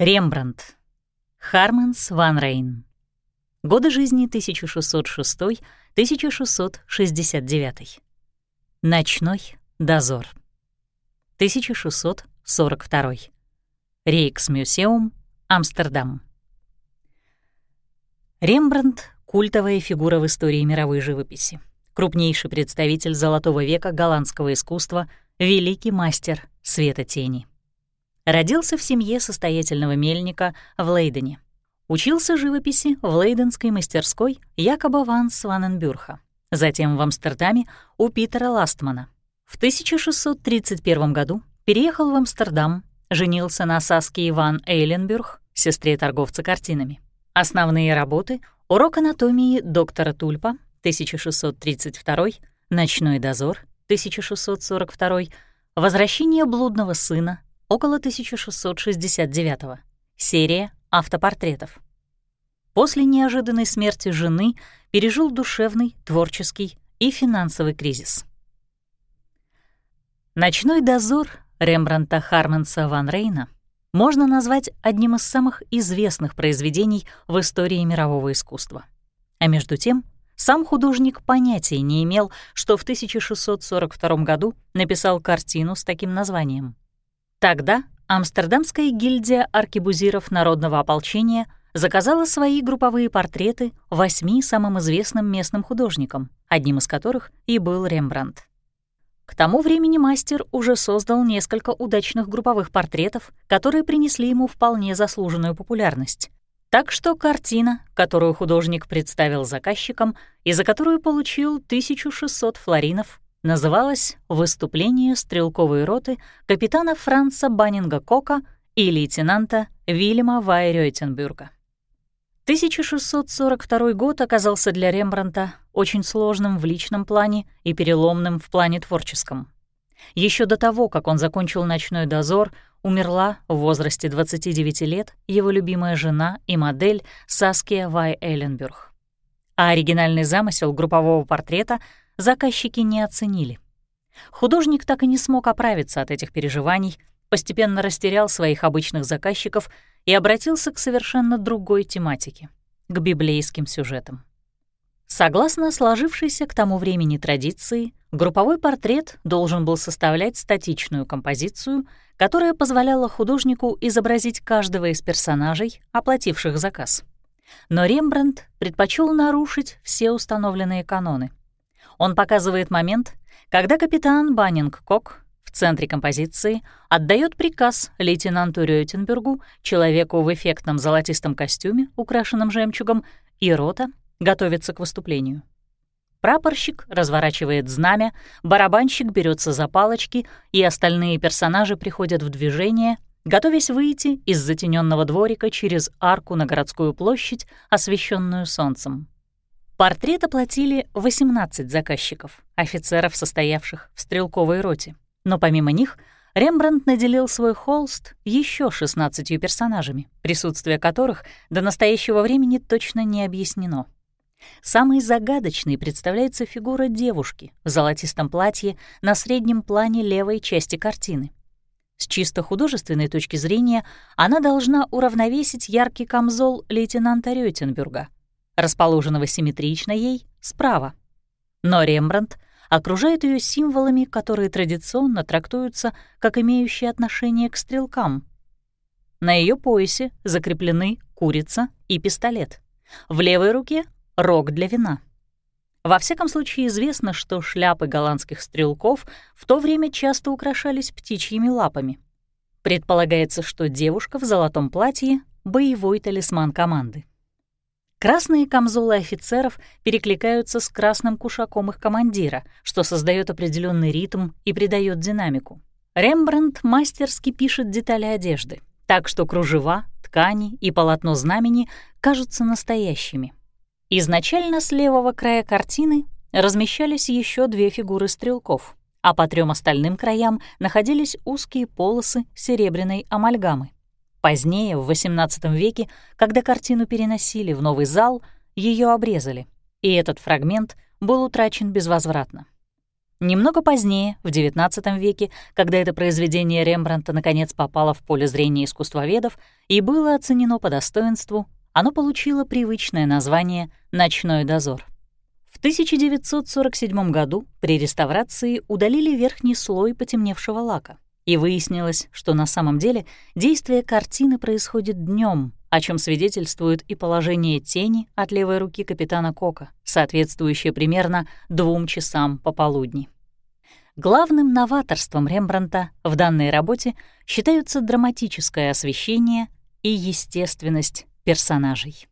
Рембрандт. Харменс ван Рейн. Годы жизни 1606-1669. Ночной дозор. 1642. Рейксмюсеум, Амстердам. Рембрандт — культовая фигура в истории мировой живописи. Крупнейший представитель золотого века голландского искусства, великий мастер света тени. Родился в семье состоятельного мельника в Лейдене. Учился живописи в лейденской мастерской Якоба ван Сваненбюрха, затем в Амстердаме у Питера Ластмана. В 1631 году переехал в Амстердам, женился на Саске Иван Эйленбюрг, сестре торговца картинами. Основные работы — урок анатомии доктора Тульпа, 1632, «Ночной дозор», 1642, «Возвращение блудного сына», около 1669, серия автопортретов. После неожиданной смерти жены пережил душевный, творческий и финансовый кризис. «Ночной дозор» Рембранта Харменса ван Рейна можно назвать одним из самых известных произведений в истории мирового искусства. А между тем, сам художник понятия не имел, что в 1642 году написал картину с таким названием. Тогда Амстердамская гильдия аркебузиров народного ополчения заказала свои групповые портреты восьми самым известным местным художникам, одним из которых и был Рембрандт. К тому времени мастер уже создал несколько удачных групповых портретов, которые принесли ему вполне заслуженную популярность. Так что картина, которую художник представил заказчикам и за которую получил 1600 флоринов, называлась «Выступление стрелковой роты капитана Франца Баннинга Кока и лейтенанта Вильяма Вайрёйтенбюрга». 1642 год оказался для Рембранта очень сложным в личном плане и переломным в плане творческом. Еще до того, как он закончил «Ночной дозор», умерла в возрасте 29 лет его любимая жена и модель Саския Вай Элленбюрг. А оригинальный замысел группового портрета заказчики не оценили. Художник так и не смог оправиться от этих переживаний, постепенно растерял своих обычных заказчиков и обратился к совершенно другой тематике — к библейским сюжетам. Согласно сложившейся к тому времени традиции, групповой портрет должен был составлять статичную композицию, которая позволяла художнику изобразить каждого из персонажей, оплативших заказ. Но Рембрандт предпочел нарушить все установленные каноны. Он показывает момент, когда капитан Баннинг-Кок в центре композиции отдает приказ лейтенанту Рёйтенбергу, человеку в эффектном золотистом костюме, украшенном жемчугом, и рота готовится к выступлению. Прапорщик разворачивает знамя, барабанщик берется за палочки, и остальные персонажи приходят в движение, готовясь выйти из затененного дворика через арку на городскую площадь, освещенную солнцем. Портрет оплатили 18 заказчиков, офицеров, состоявших в стрелковой роте. Но помимо них Рембрандт наделил свой холст еще 16 персонажами, присутствие которых до настоящего времени точно не объяснено. Самой загадочной представляется фигура девушки в золотистом платье на среднем плане левой части картины. С чисто художественной точки зрения она должна уравновесить яркий камзол лейтенанта Рёйтенбюрга, расположенного симметрично ей справа. Но Рембрандт окружает ее символами, которые традиционно трактуются как имеющие отношение к стрелкам. На ее поясе закреплены курица и пистолет. В левой руке — рог для вина. Во всяком случае известно, что шляпы голландских стрелков в то время часто украшались птичьими лапами. Предполагается, что девушка в золотом платье — боевой талисман команды. Красные камзолы офицеров перекликаются с красным кушаком их командира, что создает определенный ритм и придает динамику. Рембрандт мастерски пишет детали одежды, так что кружева, ткани и полотно знамени кажутся настоящими. Изначально с левого края картины размещались еще две фигуры стрелков, а по трем остальным краям находились узкие полосы серебряной амальгамы. Позднее, в XVIII веке, когда картину переносили в новый зал, ее обрезали, и этот фрагмент был утрачен безвозвратно. Немного позднее, в XIX веке, когда это произведение Рембрандта наконец попало в поле зрения искусствоведов и было оценено по достоинству, оно получило привычное название «Ночной дозор». В 1947 году при реставрации удалили верхний слой потемневшего лака, и выяснилось, что на самом деле действие картины происходит днем, о чем свидетельствует и положение тени от левой руки капитана Кока, соответствующее примерно двум часам пополудни. Главным новаторством Рембранта в данной работе считаются драматическое освещение и естественность персонажей.